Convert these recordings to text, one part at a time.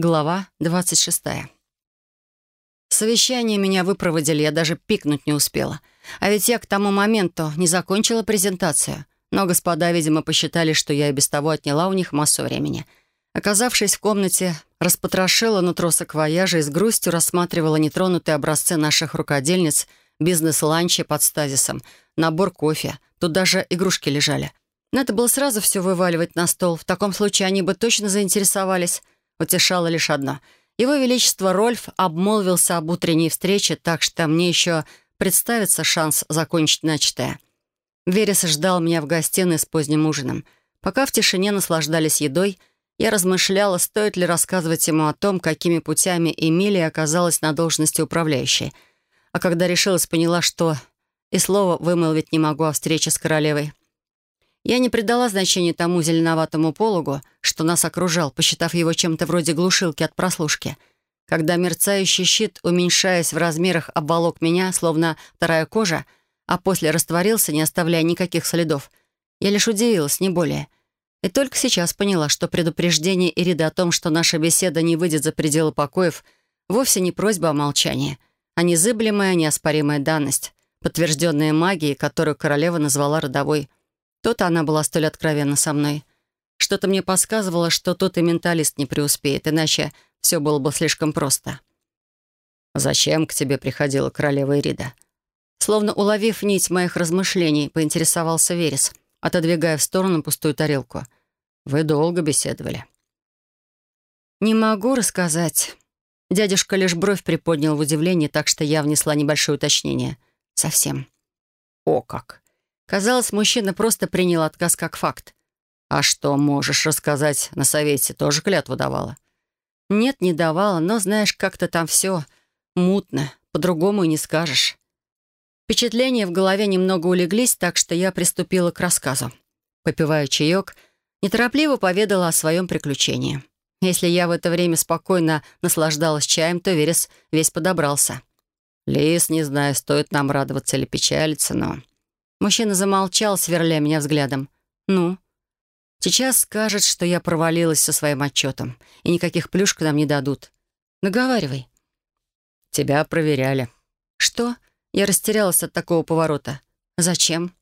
Глава 26. Совещание меня выпроводили, я даже пикнуть не успела. А ведь я к тому моменту не закончила презентацию. Но господа, видимо, посчитали, что я и без того отняла у них массу времени. Оказавшись в комнате, распотрошила нутро саквояжа и с грустью рассматривала нетронутые образцы наших рукодельниц, бизнес-ланчи под стазисом, набор кофе. Тут даже игрушки лежали. Надо было сразу все вываливать на стол. В таком случае они бы точно заинтересовались. Утешало лишь одно. Его Величество Рольф обмолвился об утренней встрече, так что мне еще представится шанс закончить начатое. Верес ждал меня в гостиной с поздним ужином. Пока в тишине наслаждались едой, я размышляла, стоит ли рассказывать ему о том, какими путями Эмилия оказалась на должности управляющей. А когда решилась, поняла, что и слова вымолвить не могу о встрече с королевой. Я не придала значения тому зеленоватому пологу, что нас окружал, посчитав его чем-то вроде глушилки от прослушки. Когда мерцающий щит, уменьшаясь в размерах, обволок меня, словно вторая кожа, а после растворился, не оставляя никаких следов, я лишь удивилась, не более. И только сейчас поняла, что предупреждение Ириды о том, что наша беседа не выйдет за пределы покоев, вовсе не просьба о молчании, а незыблемая, неоспоримая данность, подтвержденная магией, которую королева назвала родовой. То-то она была столь откровенна со мной. Что-то мне подсказывало, что тот и менталист не преуспеет, иначе все было бы слишком просто. «Зачем к тебе приходила королева Ирида?» Словно уловив нить моих размышлений, поинтересовался Верес, отодвигая в сторону пустую тарелку. «Вы долго беседовали». «Не могу рассказать». Дядюшка лишь бровь приподнял в удивлении, так что я внесла небольшое уточнение. «Совсем». «О как! Казалось, мужчина просто принял отказ как факт. «А что можешь рассказать на совете? Тоже клятву давала?» «Нет, не давала, но знаешь, как-то там все мутно, по-другому и не скажешь». Впечатления в голове немного улеглись, так что я приступила к рассказу. Попивая чаек, неторопливо поведала о своем приключении. Если я в это время спокойно наслаждалась чаем, то Верес весь подобрался. «Лис, не знаю, стоит нам радоваться или печалиться, но Мужчина замолчал, сверля меня взглядом. «Ну?» «Сейчас скажет, что я провалилась со своим отчетом, и никаких плюшек нам не дадут. Наговаривай». «Тебя проверяли». «Что?» Я растерялась от такого поворота. «Зачем?»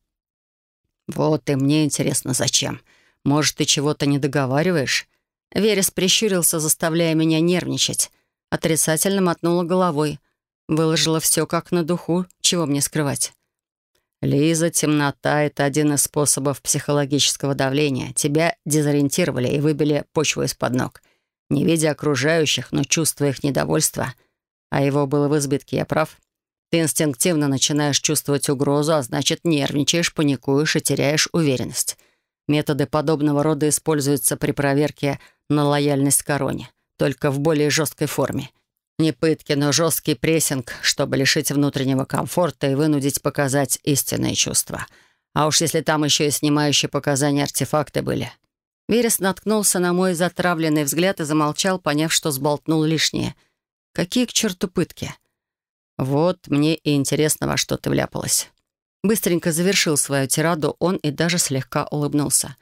«Вот и мне интересно, зачем. Может, ты чего-то не договариваешь?» Верес прищурился, заставляя меня нервничать. Отрицательно мотнула головой. Выложила все как на духу, чего мне скрывать. «Лиза, темнота — это один из способов психологического давления. Тебя дезориентировали и выбили почву из-под ног. Не видя окружающих, но чувствуя их недовольство. А его было в избытке, я прав? Ты инстинктивно начинаешь чувствовать угрозу, а значит, нервничаешь, паникуешь и теряешь уверенность. Методы подобного рода используются при проверке на лояльность короне, только в более жесткой форме — не пытки, но жесткий прессинг, чтобы лишить внутреннего комфорта и вынудить показать истинные чувства. А уж если там еще и снимающие показания артефакты были. Верес наткнулся на мой затравленный взгляд и замолчал, поняв, что сболтнул лишнее. Какие к черту пытки? Вот мне и интересно, во что ты вляпалась. Быстренько завершил свою тираду он и даже слегка улыбнулся.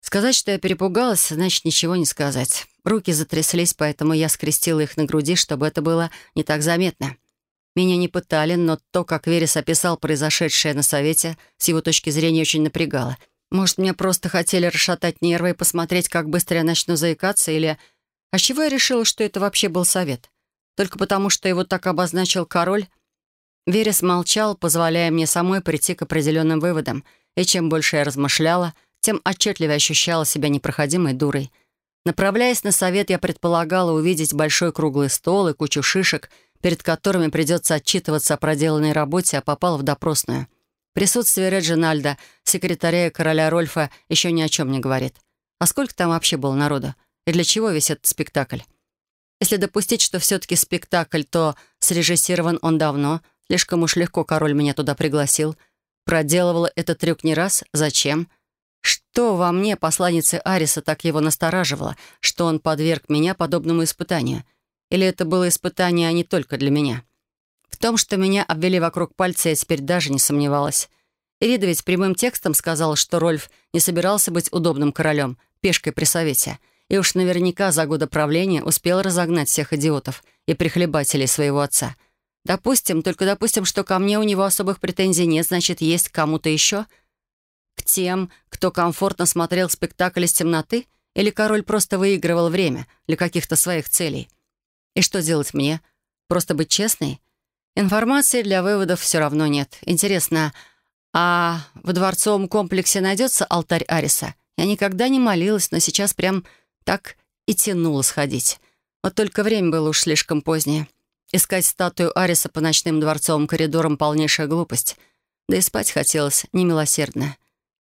Сказать, что я перепугалась, значит ничего не сказать. Руки затряслись, поэтому я скрестила их на груди, чтобы это было не так заметно. Меня не пытали, но то, как Верес описал произошедшее на совете, с его точки зрения очень напрягало. Может, мне просто хотели расшатать нервы и посмотреть, как быстро я начну заикаться, или... А с чего я решила, что это вообще был совет? Только потому, что его так обозначил король? Верес молчал, позволяя мне самой прийти к определенным выводам, и чем больше я размышляла, тем отчетливее ощущала себя непроходимой дурой. Направляясь на совет, я предполагала увидеть большой круглый стол и кучу шишек, перед которыми придется отчитываться о проделанной работе, а попала в допросную. Присутствие Реджинальда, секретаря и короля Рольфа, еще ни о чем не говорит. А сколько там вообще было народу? И для чего весь этот спектакль? Если допустить, что все-таки спектакль, то срежиссирован он давно, слишком уж легко король меня туда пригласил. Проделывала этот трюк не раз. Зачем? Что во мне посланницы Ариса так его настораживало, что он подверг меня подобному испытанию? Или это было испытание, не только для меня? В том, что меня обвели вокруг пальца, я теперь даже не сомневалась. Ирида ведь прямым текстом сказала, что Рольф не собирался быть удобным королем, пешкой при совете, и уж наверняка за годы правления успел разогнать всех идиотов и прихлебателей своего отца. Допустим, только допустим, что ко мне у него особых претензий нет, значит, есть кому-то еще? Тем, кто комфортно смотрел спектакль из темноты? Или король просто выигрывал время для каких-то своих целей? И что делать мне? Просто быть честной? Информации для выводов все равно нет. Интересно, а в дворцовом комплексе найдется алтарь Ариса? Я никогда не молилась, но сейчас прям так и тянуло сходить. Вот только время было уж слишком позднее. Искать статую Ариса по ночным дворцовым коридорам — полнейшая глупость. Да и спать хотелось немилосердно.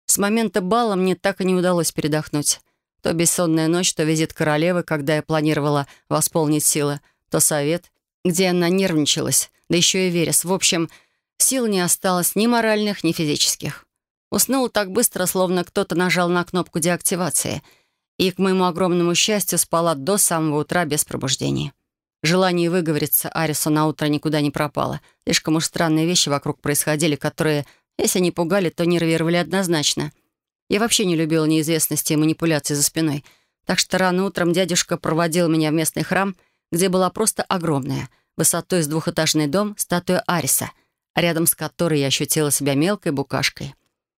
С момента бала мне так и не удалось передохнуть. То бессонная ночь, то визит королевы, когда я планировала восполнить силы, то совет, где она нервничалась, да еще и Верес. В общем, сил не осталось ни моральных, ни физических. Уснул так быстро, словно кто-то нажал на кнопку деактивации, и, к моему огромному счастью, спала до самого утра без пробуждения. Желание выговориться Арису на утро никуда не пропало. Слишком уж странные вещи вокруг происходили, которые, если не пугали, то нервировали однозначно. Я вообще не любила неизвестности и манипуляции за спиной. Так что рано утром дядюшка проводил меня в местный храм, где была просто огромная, высотой с двухэтажный дом, статуя Ариса, рядом с которой я ощутила себя мелкой букашкой.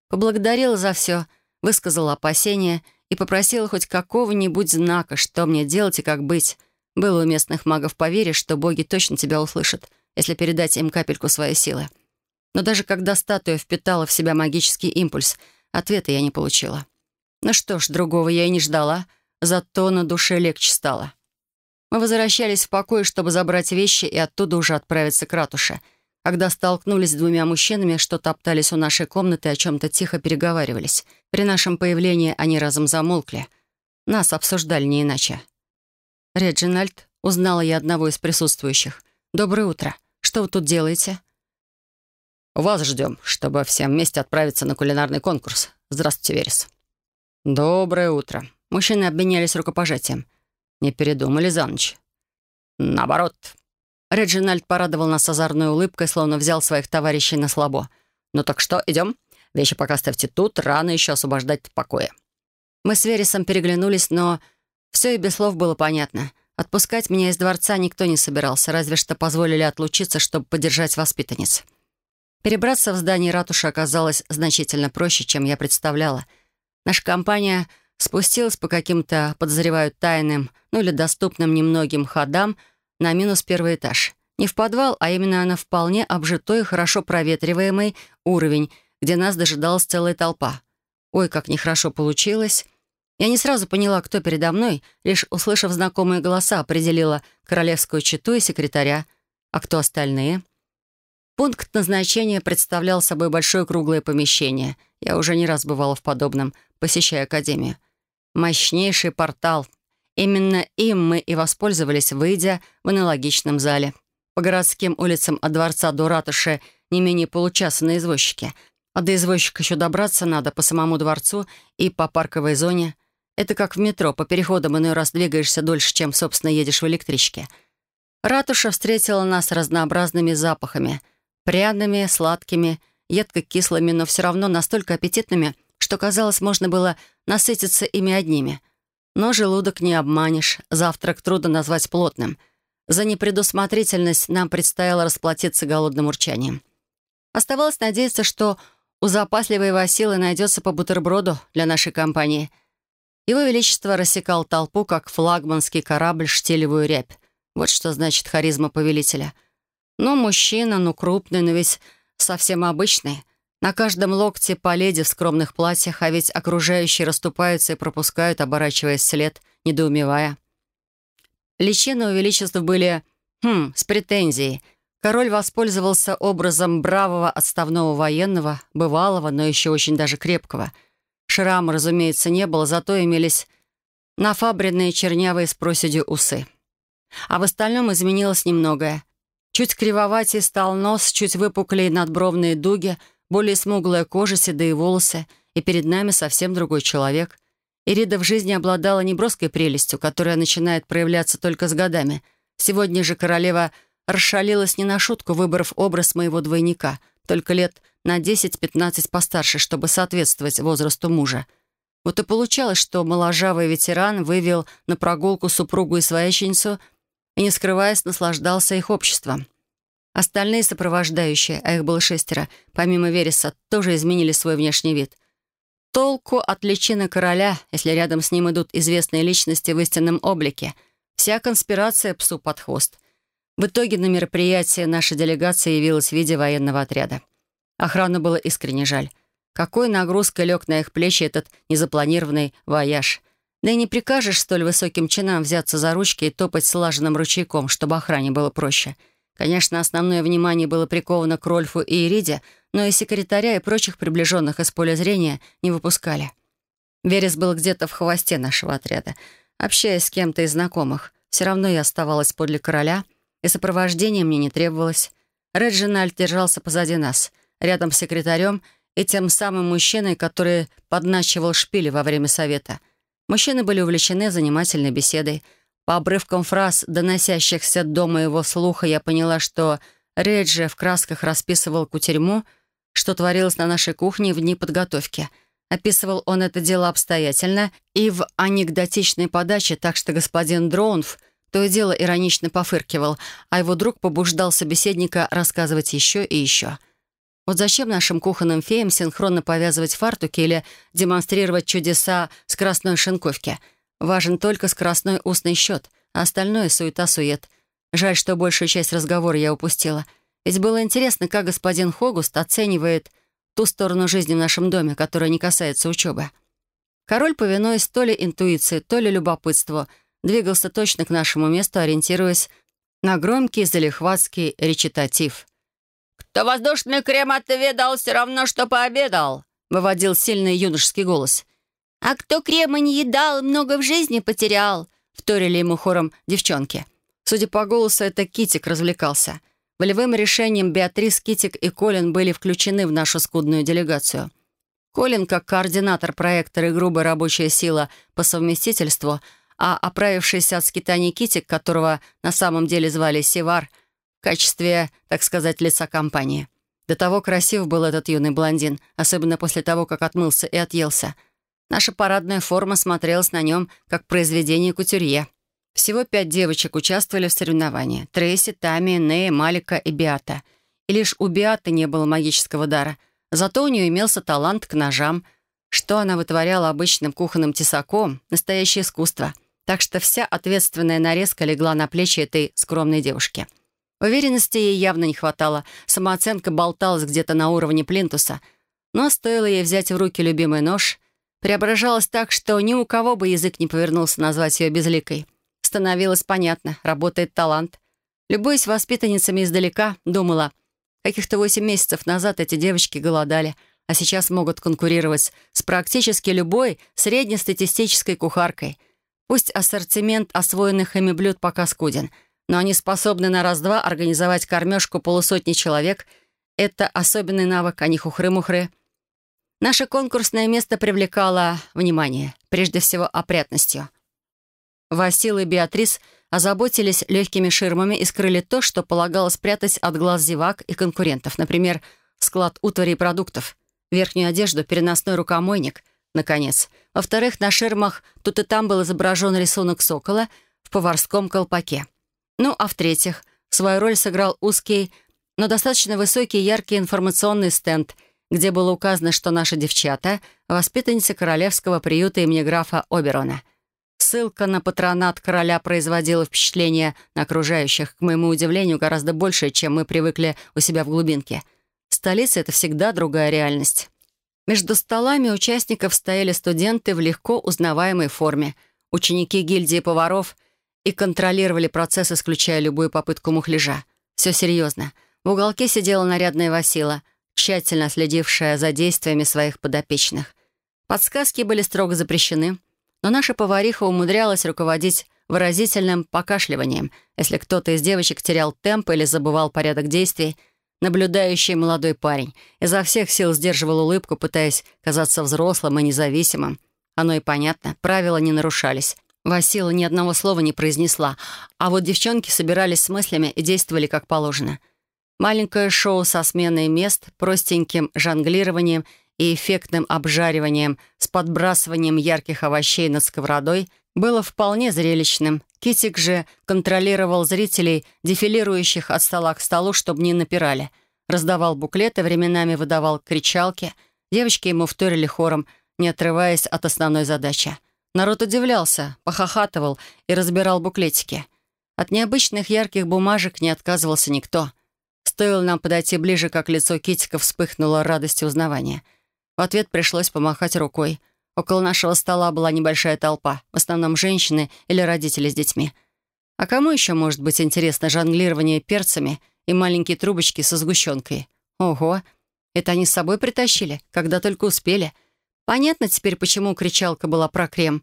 Поблагодарила за все, высказала опасения и попросила хоть какого-нибудь знака, что мне делать и как быть. Было у местных магов поверить, что боги точно тебя услышат, если передать им капельку своей силы. Но даже когда статуя впитала в себя магический импульс, ответа я не получила. Ну что ж, другого я и не ждала, зато на душе легче стало. Мы возвращались в покой, чтобы забрать вещи и оттуда уже отправиться к ратуше. Когда столкнулись с двумя мужчинами, что топтались у нашей комнаты и о чем-то тихо переговаривались. При нашем появлении они разом замолкли. Нас обсуждали не иначе. «Реджинальд», — узнала я одного из присутствующих. «Доброе утро. Что вы тут делаете?» «Вас ждем, чтобы всем вместе отправиться на кулинарный конкурс. Здравствуйте, Верес». «Доброе утро». Мужчины обменялись рукопожатием. Не передумали за ночь? Наоборот. Реджинальд порадовал нас озорной улыбкой, словно взял своих товарищей на слабо. «Ну так что, идем? Вещи пока ставьте тут, рано еще освобождать в покое». Мы с Вересом переглянулись, но все и без слов было понятно. Отпускать меня из дворца никто не собирался, разве что позволили отлучиться, чтобы поддержать воспитанниц. Перебраться в здание ратуши оказалось значительно проще, чем я представляла. Наша компания спустилась по каким-то, подозреваю, тайным, ну или доступным немногим ходам на минус первый этаж. Не в подвал, а именно на вполне обжитой и хорошо проветриваемый уровень, где нас дожидалась целая толпа. Ой, как нехорошо получилось. Я не сразу поняла, кто передо мной, лишь услышав знакомые голоса, определила королевскую читу и секретаря. А кто остальные? Пункт назначения представлял собой большое круглое помещение. Я уже не раз бывала в подобном, посещая академию. Мощнейший портал. Именно им мы и воспользовались, выйдя в аналогичном зале. По городским улицам от дворца до ратуши не менее получаса на извозчике. А до извозчика еще добраться надо по самому дворцу и по парковой зоне. Это как в метро, по переходам иной раз двигаешься дольше, чем, собственно, едешь в электричке. Ратуша встретила нас разнообразными запахами. Пряными, сладкими, едко-кислыми, но все равно настолько аппетитными — что, казалось, можно было насытиться ими одними. Но желудок не обманешь, завтрак трудно назвать плотным. За непредусмотрительность нам предстояло расплатиться голодным урчанием. Оставалось надеяться, что у запасливой Василы найдется по бутерброду для нашей компании. Его Величество рассекал толпу, как флагманский корабль штилевую рябь. Вот что значит харизма повелителя. Ну, мужчина, ну, крупный, но ведь совсем обычный. На каждом локте по леди в скромных платьях, а ведь окружающие расступаются и пропускают, оборачиваясь след, недоумевая. Личины у Величества были, хм, с претензией. Король воспользовался образом бравого отставного военного, бывалого, но еще очень даже крепкого. Шрама, разумеется, не было, зато имелись нафабренные чернявые с проседью усы. А в остальном изменилось немногое. Чуть кривоватей стал нос, чуть выпуклее надбровные дуги — более смуглая кожа, седые волосы, и перед нами совсем другой человек. Ирида в жизни обладала неброской прелестью, которая начинает проявляться только с годами. Сегодня же королева расшалилась не на шутку, выбрав образ моего двойника, только лет на 10-15 постарше, чтобы соответствовать возрасту мужа. Вот и получалось, что моложавый ветеран вывел на прогулку супругу и свояченицу и, не скрываясь, наслаждался их обществом. Остальные сопровождающие, а их было шестеро, помимо Вереса, тоже изменили свой внешний вид. Толку от личины короля, если рядом с ним идут известные личности в истинном облике. Вся конспирация псу под хвост. В итоге на мероприятие наша делегация явилась в виде военного отряда. Охрану было искренне жаль. Какой нагрузкой лег на их плечи этот незапланированный вояж. Да и не прикажешь столь высоким чинам взяться за ручки и топать слаженным ручейком, чтобы охране было проще. Конечно, основное внимание было приковано к Рольфу и Ириде, но и секретаря и прочих приближенных из поля зрения не выпускали. Верес был где-то в хвосте нашего отряда. Общаясь с кем-то из знакомых, все равно я оставалась подле короля, и сопровождение мне не требовалось. Реджинальд держался позади нас, рядом с секретарем — и тем самым мужчиной, который подначивал шпили во время совета. Мужчины были увлечены занимательной беседой. По обрывкам фраз, доносящихся до моего слуха, я поняла, что Реджи в красках расписывал кутерьму, что творилось на нашей кухне в дни подготовки. Описывал он это дело обстоятельно и в анекдотичной подаче, так что господин Дроунф то и дело иронично пофыркивал, а его друг побуждал собеседника рассказывать еще и еще — вот зачем нашим кухонным феям синхронно повязывать фартуки или демонстрировать чудеса скоростной шинковки? Важен только скоростной устный счет, а остальное — суета-сует. Жаль, что большую часть разговора я упустила. Ведь было интересно, как господин Хогуст оценивает ту сторону жизни в нашем доме, которая не касается учебы. Король, повинуясь то ли интуиции, то ли любопытству, двигался точно к нашему месту, ориентируясь на громкий залихватский речитатив. «Кто воздушный крем отведал, все равно, что пообедал», — выводил сильный юношеский голос. «А кто крема не едал, много в жизни потерял», — вторили ему хором девчонки. Судя по голосу, это Китик развлекался. Волевым решением Беатрис, Китик и Колин были включены в нашу скудную делегацию. Колин, как координатор проекта и грубая рабочая сила по совместительству, а оправившийся от скитаний Китик, которого на самом деле звали Севар — в качестве, так сказать, лица компании. До того красив был этот юный блондин, особенно после того, как отмылся и отъелся. Наша парадная форма смотрелась на нем, как произведение кутюрье. Всего пять девочек участвовали в соревновании. Трейси, Тами, Нея, Малика и Биата. И лишь у Биаты не было магического дара. Зато у нее имелся талант к ножам. Что она вытворяла обычным кухонным тесаком — настоящее искусство. Так что вся ответственная нарезка легла на плечи этой скромной девушки — Уверенности ей явно не хватало, самооценка болталась где-то на уровне плинтуса. Но стоило ей взять в руки любимый нож, преображалась так, что ни у кого бы язык не повернулся назвать ее безликой. Становилось понятно, работает талант. Любуясь воспитанницами издалека, думала, каких-то восемь месяцев назад эти девочки голодали, а сейчас могут конкурировать с практически любой среднестатистической кухаркой. Пусть ассортимент освоенных ими блюд пока скуден — но они способны на раз-два организовать кормежку полусотни человек. Это особенный навык, а не хухры-мухры. Наше конкурсное место привлекало внимание, прежде всего опрятностью. Васил и Беатрис озаботились легкими ширмами и скрыли то, что полагалось спрятать от глаз зевак и конкурентов, например, склад утвари и продуктов, верхнюю одежду, переносной рукомойник, наконец. Во-вторых, на ширмах тут и там был изображен рисунок сокола в поварском колпаке. Ну, а в-третьих, свою роль сыграл узкий, но достаточно высокий яркий информационный стенд, где было указано, что наши девчата — воспитанницы королевского приюта имени графа Оберона. Ссылка на патронат короля производила впечатление на окружающих, к моему удивлению, гораздо больше, чем мы привыкли у себя в глубинке. Столица — это всегда другая реальность. Между столами участников стояли студенты в легко узнаваемой форме, ученики гильдии поваров — и контролировали процесс, исключая любую попытку мухляжа. Все серьезно. В уголке сидела нарядная Васила, тщательно следившая за действиями своих подопечных. Подсказки были строго запрещены, но наша повариха умудрялась руководить выразительным покашливанием, если кто-то из девочек терял темп или забывал порядок действий, наблюдающий молодой парень изо всех сил сдерживал улыбку, пытаясь казаться взрослым и независимым. Оно и понятно, правила не нарушались. Васила ни одного слова не произнесла, а вот девчонки собирались с мыслями и действовали как положено. Маленькое шоу со сменой мест, простеньким жонглированием и эффектным обжариванием с подбрасыванием ярких овощей над сковородой было вполне зрелищным. Китик же контролировал зрителей, дефилирующих от стола к столу, чтобы не напирали. Раздавал буклеты, временами выдавал кричалки. Девочки ему вторили хором, не отрываясь от основной задачи. Народ удивлялся, похохатывал и разбирал буклетики. От необычных ярких бумажек не отказывался никто. Стоило нам подойти ближе, как лицо Китика вспыхнуло радостью узнавания. В ответ пришлось помахать рукой. Около нашего стола была небольшая толпа, в основном женщины или родители с детьми. А кому еще может быть интересно жонглирование перцами и маленькие трубочки со сгущенкой? Ого! Это они с собой притащили, когда только успели. Понятно теперь, почему кричалка была про крем.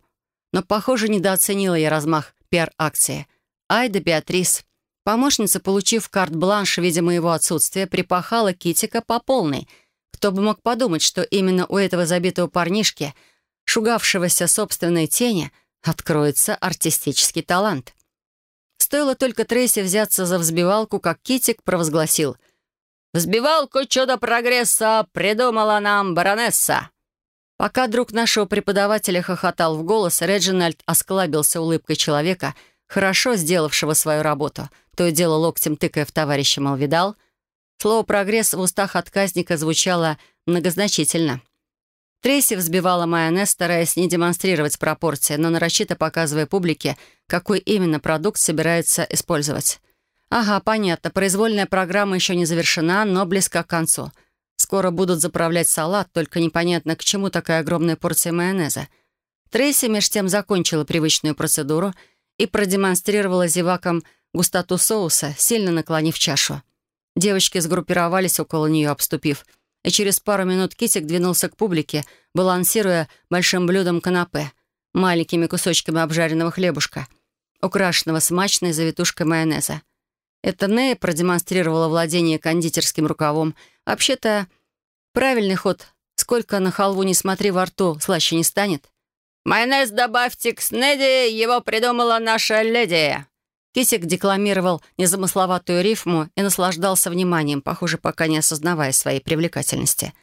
Но, похоже, недооценила я размах пиар-акции. Айда Беатрис. Помощница, получив карт-бланш в виде моего отсутствия, припахала Китика по полной. Кто бы мог подумать, что именно у этого забитого парнишки, шугавшегося собственной тени, откроется артистический талант. Стоило только Трейси взяться за взбивалку, как Китик провозгласил «Взбивалку чудо прогресса придумала нам баронесса!» Пока друг нашего преподавателя хохотал в голос, Реджинальд осклабился улыбкой человека, хорошо сделавшего свою работу — то и дело локтем тыкая в товарища Малвидал. Слово «прогресс» в устах отказника звучало многозначительно. Трейси взбивала майонез, стараясь не демонстрировать пропорции, но нарочито показывая публике, какой именно продукт собирается использовать. Ага, понятно, произвольная программа еще не завершена, но близка к концу. Скоро будут заправлять салат, только непонятно, к чему такая огромная порция майонеза. Трейси меж тем закончила привычную процедуру и продемонстрировала зевакам густоту соуса, сильно наклонив чашу. Девочки сгруппировались около нее, обступив, и через пару минут Китик двинулся к публике, балансируя большим блюдом канапе, маленькими кусочками обжаренного хлебушка, украшенного смачной завитушкой майонеза. Это Нея продемонстрировала владение кондитерским рукавом. Вообще-то, правильный ход. Сколько на халву не смотри, во рту слаще не станет. «Майонез добавьте к снеди, его придумала наша леди!» Кисик декламировал незамысловатую рифму и наслаждался вниманием, похоже, пока не осознавая своей привлекательности.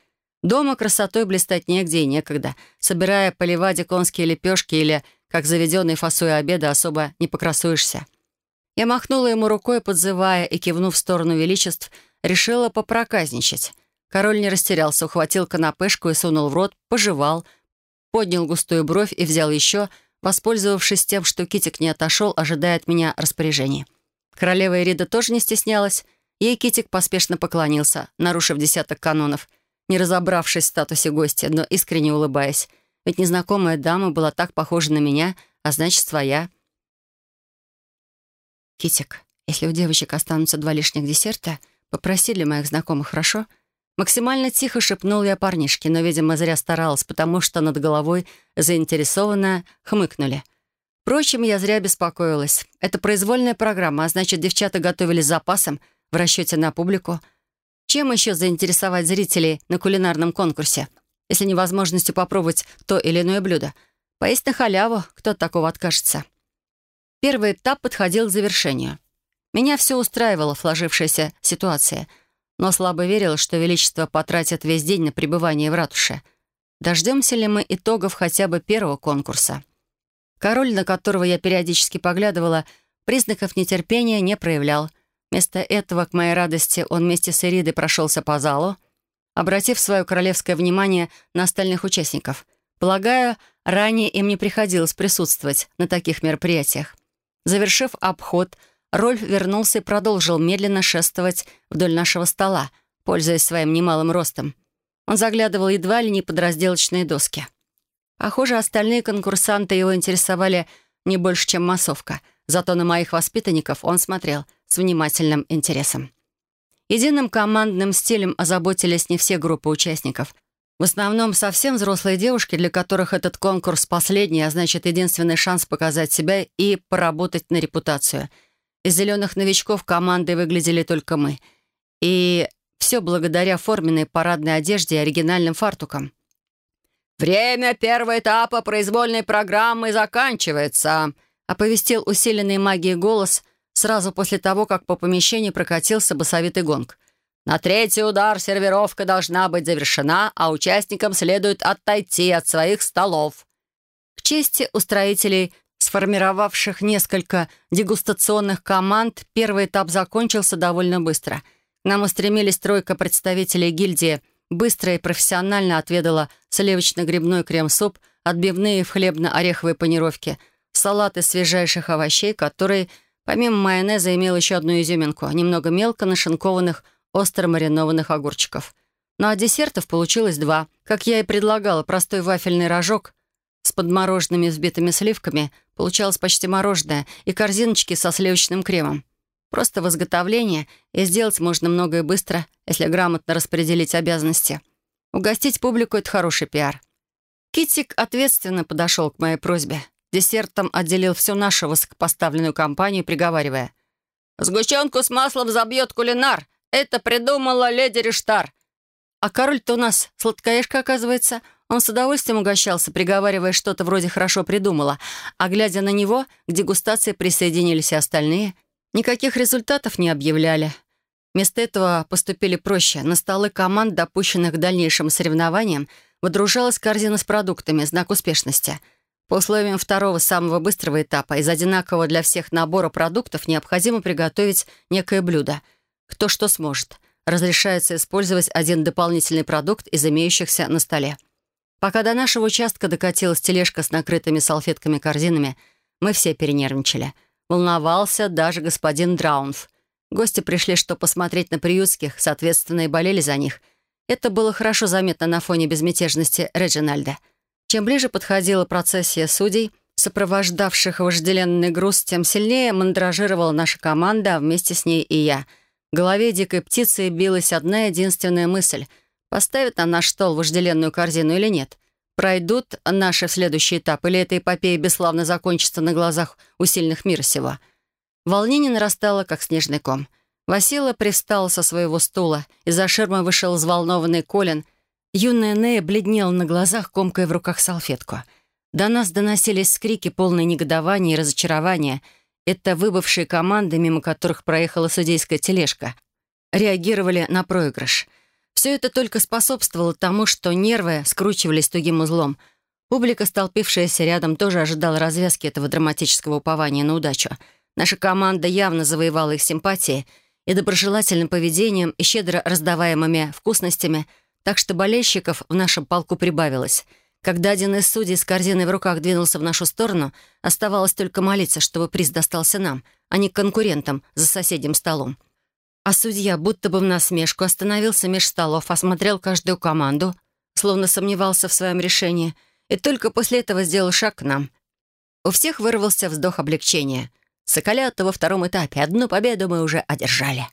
Дома красотой блистать негде и некогда. Собирая по леваде конские лепешки или, как заведенный фасуя обеда, особо не покрасуешься. Я махнула ему рукой, подзывая, и, кивнув в сторону величеств, решила попроказничать. Король не растерялся, ухватил канапешку и сунул в рот, пожевал, поднял густую бровь и взял еще — воспользовавшись тем, что Китик не отошел, ожидая от меня распоряжений. Королева Ирида тоже не стеснялась. Ей Китик поспешно поклонился, нарушив десяток канонов, не разобравшись в статусе гостя, но искренне улыбаясь. Ведь незнакомая дама была так похожа на меня, а значит, своя. «Китик, если у девочек останутся два лишних десерта, попроси для моих знакомых, хорошо?» Максимально тихо шепнул я парнишке, но, видимо, зря старалась, потому что над головой заинтересованно хмыкнули. Впрочем, я зря беспокоилась. Это произвольная программа, а значит, девчата готовились с запасом в расчете на публику. Чем еще заинтересовать зрителей на кулинарном конкурсе, если невозможностью попробовать то или иное блюдо? Поесть на халяву, кто от такого откажется? Первый этап подходил к завершению. Меня все устраивала сложившаяся ситуация — но слабо верил, что Величество потратит весь день на пребывание в ратуше. Дождемся ли мы итогов хотя бы первого конкурса? Король, на которого я периодически поглядывала, признаков нетерпения не проявлял. Вместо этого, к моей радости, он вместе с Иридой прошелся по залу, обратив свое королевское внимание на остальных участников. Полагаю, ранее им не приходилось присутствовать на таких мероприятиях. Завершив обход — Рольф вернулся и продолжил медленно шествовать вдоль нашего стола, пользуясь своим немалым ростом. Он заглядывал едва ли не под разделочные доски. Похоже, остальные конкурсанты его интересовали не больше, чем массовка. Зато на моих воспитанников он смотрел с внимательным интересом. Единым командным стилем озаботились не все группы участников. В основном совсем взрослые девушки, для которых этот конкурс последний, а значит, единственный шанс показать себя и поработать на репутацию — из зеленых новичков командой выглядели только мы. И все благодаря форменной парадной одежде и оригинальным фартукам. «Время первого этапа произвольной программы заканчивается», оповестил усиленный магией голос сразу после того, как по помещению прокатился басовитый гонг. На третий удар сервировка должна быть завершена, а участникам следует отойти от своих столов». К чести устроителей, сформировавших несколько дегустационных команд, первый этап закончился довольно быстро. К нам устремились тройка представителей гильдии, быстро и профессионально отведала сливочно-грибной крем-суп, отбивные в хлебно-ореховой панировке, салат из свежайших овощей, который, помимо майонеза, имел еще одну изюминку, немного мелко нашинкованных остро маринованных огурчиков. Ну а десертов получилось два. Как я и предлагала, простой вафельный рожок с подмороженными взбитыми сливками, получалось почти мороженое, и корзиночки со сливочным кремом. Просто в изготовлении, и сделать можно многое быстро, если грамотно распределить обязанности. Угостить публику — это хороший пиар. Китик ответственно подошел к моей просьбе. Десертом отделил всю нашу высокопоставленную компанию, приговаривая. «Сгущенку с маслом забьет кулинар. Это придумала леди Риштар». А король-то у нас сладкоежка, оказывается. Он с удовольствием угощался, приговаривая что-то вроде «хорошо придумала», а глядя на него, к дегустации присоединились и остальные. Никаких результатов не объявляли. Вместо этого поступили проще. На столы команд, допущенных к дальнейшим соревнованиям, водружалась корзина с продуктами, знак успешности. По условиям второго самого быстрого этапа из одинакового для всех набора продуктов необходимо приготовить некое блюдо. Кто что сможет — разрешается использовать один дополнительный продукт из имеющихся на столе. Пока до нашего участка докатилась тележка с накрытыми салфетками-корзинами, мы все перенервничали. Волновался даже господин Драунф. Гости пришли, чтобы посмотреть на приютских, соответственно, и болели за них. Это было хорошо заметно на фоне безмятежности Реджинальда. Чем ближе подходила процессия судей, сопровождавших вожделенный груз, тем сильнее мандражировала наша команда, а вместе с ней и я — в голове дикой птицы билась одна единственная мысль — поставят на наш стол вожделенную корзину или нет? Пройдут наши в следующий этап, или эта эпопея бесславно закончится на глазах у сильных мира сего? Волнение нарастало, как снежный ком. Васила привстала со своего стула. Из-за ширмы вышел взволнованный Колин. Юная Нея бледнела на глазах, комкая в руках салфетку. До нас доносились скрики, полные негодования и разочарования — это выбывшие команды, мимо которых проехала судейская тележка, реагировали на проигрыш. Все это только способствовало тому, что нервы скручивались тугим узлом. Публика, столпившаяся рядом, тоже ожидала развязки этого драматического упования на удачу. Наша команда явно завоевала их симпатии и доброжелательным поведением, и щедро раздаваемыми вкусностями, так что болельщиков в нашем полку прибавилось — когда один из судей с корзиной в руках двинулся в нашу сторону, оставалось только молиться, чтобы приз достался нам, а не конкурентам за соседним столом. А судья, будто бы в насмешку, остановился меж столов, осмотрел каждую команду, словно сомневался в своем решении, и только после этого сделал шаг к нам. У всех вырвался вздох облегчения. Соколята во втором этапе. Одну победу мы уже одержали.